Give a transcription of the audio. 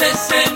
Ese